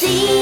See